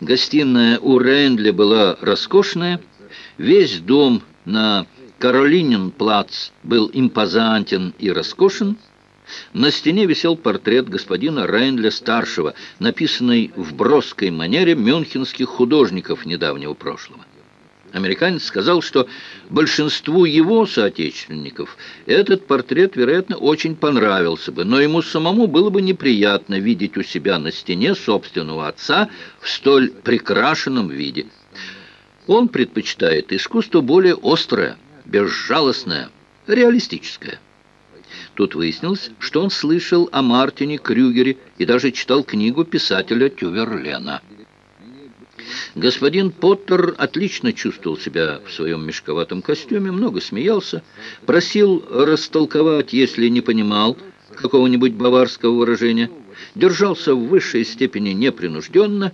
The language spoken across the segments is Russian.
Гостиная у Рейндли была роскошная, весь дом на Каролинин-плац был импозантен и роскошен, на стене висел портрет господина Рейндля-старшего, написанный в броской манере мюнхенских художников недавнего прошлого. Американец сказал, что большинству его соотечественников этот портрет, вероятно, очень понравился бы, но ему самому было бы неприятно видеть у себя на стене собственного отца в столь прекрашенном виде. Он предпочитает искусство более острое, безжалостное, реалистическое. Тут выяснилось, что он слышал о Мартине Крюгере и даже читал книгу писателя Тюверлена. Господин Поттер отлично чувствовал себя в своем мешковатом костюме, много смеялся, просил растолковать, если не понимал какого-нибудь баварского выражения, держался в высшей степени непринужденно,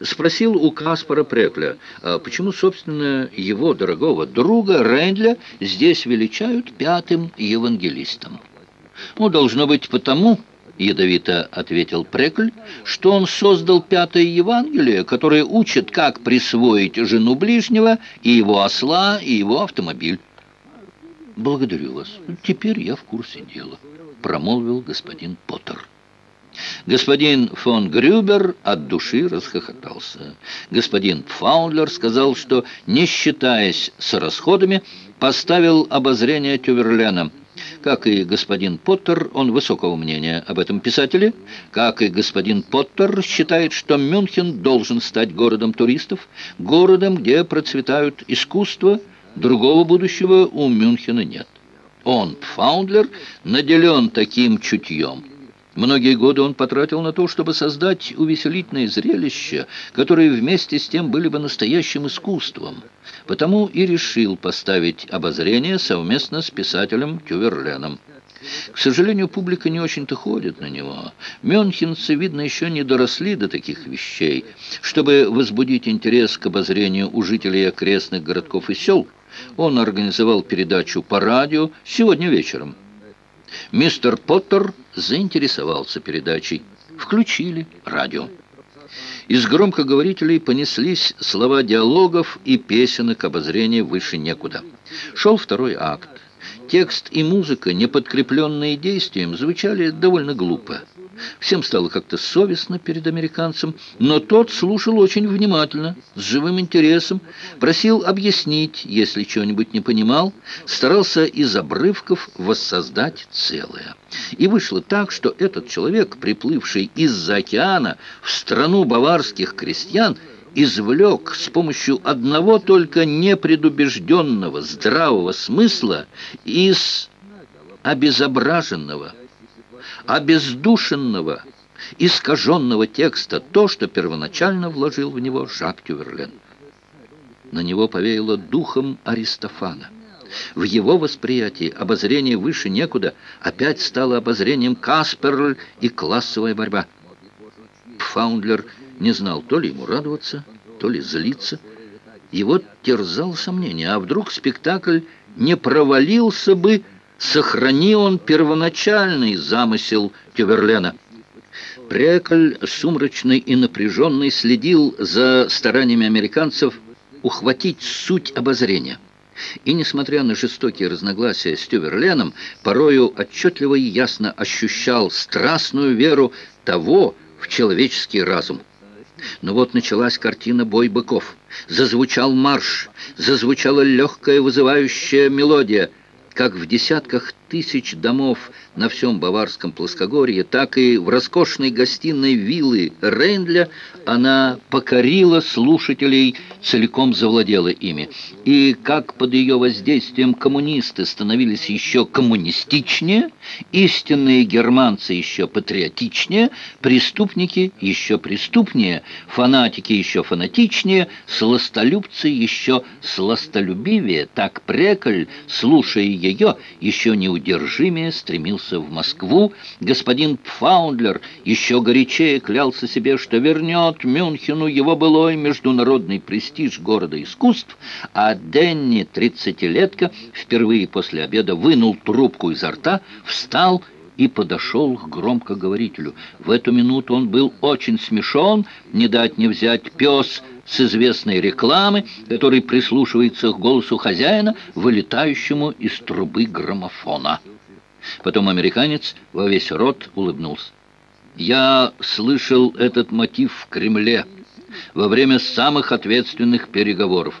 спросил у Каспара Прекля, а почему, собственно, его дорогого друга Рейндля здесь величают пятым евангелистом. Ну, должно быть потому, ядовито ответил Прекль, что он создал пятое Евангелие, которое учит, как присвоить жену ближнего и его осла, и его автомобиль. «Благодарю вас. Теперь я в курсе дела», — промолвил господин Поттер. Господин фон Грюбер от души расхохотался. Господин Фаундлер сказал, что, не считаясь с расходами, поставил обозрение Тюверлена — как и господин Поттер, он высокого мнения об этом писателе. Как и господин Поттер считает, что Мюнхен должен стать городом туристов, городом, где процветают искусство, другого будущего у Мюнхена нет. Он, Фаундлер, наделен таким чутьем. Многие годы он потратил на то, чтобы создать увеселительные зрелища, которые вместе с тем были бы настоящим искусством. Потому и решил поставить обозрение совместно с писателем Тюверленом. К сожалению, публика не очень-то ходит на него. Мюнхенцы, видно, еще не доросли до таких вещей. Чтобы возбудить интерес к обозрению у жителей окрестных городков и сел, он организовал передачу по радио сегодня вечером. Мистер Поттер заинтересовался передачей. Включили радио. Из громкоговорителей понеслись слова диалогов и песенок обозрения выше некуда. Шел второй акт. Текст и музыка, не подкрепленные действием, звучали довольно глупо. Всем стало как-то совестно перед американцем, но тот слушал очень внимательно, с живым интересом, просил объяснить, если чего-нибудь не понимал, старался из обрывков воссоздать целое. И вышло так, что этот человек, приплывший из-за океана в страну баварских крестьян, извлек с помощью одного только непредубежденного здравого смысла из обезображенного, обездушенного, искаженного текста то, что первоначально вложил в него Жак Тюверлен. На него повеяло духом Аристофана. В его восприятии обозрение выше некуда опять стало обозрением Касперль и классовая борьба. Фаундлер не знал, то ли ему радоваться, то ли злиться. Его терзал сомнение, а вдруг спектакль не провалился бы, сохрани он первоначальный замысел Тюверлена. Прекль, сумрачный и напряженный, следил за стараниями американцев ухватить суть обозрения. И, несмотря на жестокие разногласия с Тюверленом, порою отчетливо и ясно ощущал страстную веру того в человеческий разум. Но вот началась картина «Бой быков». Зазвучал марш, зазвучала легкая вызывающая мелодия, как в десятках тысяч домов на всем Баварском плоскогорье, так и в роскошной гостиной виллы Рейндля она покорила слушателей, целиком завладела ими. И как под ее воздействием коммунисты становились еще коммунистичнее, истинные германцы еще патриотичнее, преступники еще преступнее, фанатики еще фанатичнее, сластолюбцы еще сластолюбивее, так Прекль, слушая ее, еще не неудержимее стремился в Москву. Господин Пфаундлер еще горячее клялся себе, что вернет Мюнхену его былой международный престиж города искусств, а Денни, тридцатилетка, впервые после обеда вынул трубку изо рта, встал и подошел к громкоговорителю. В эту минуту он был очень смешон, не дать не взять пес с известной рекламы, который прислушивается к голосу хозяина, вылетающему из трубы граммофона. Потом американец во весь рот улыбнулся. «Я слышал этот мотив в Кремле во время самых ответственных переговоров».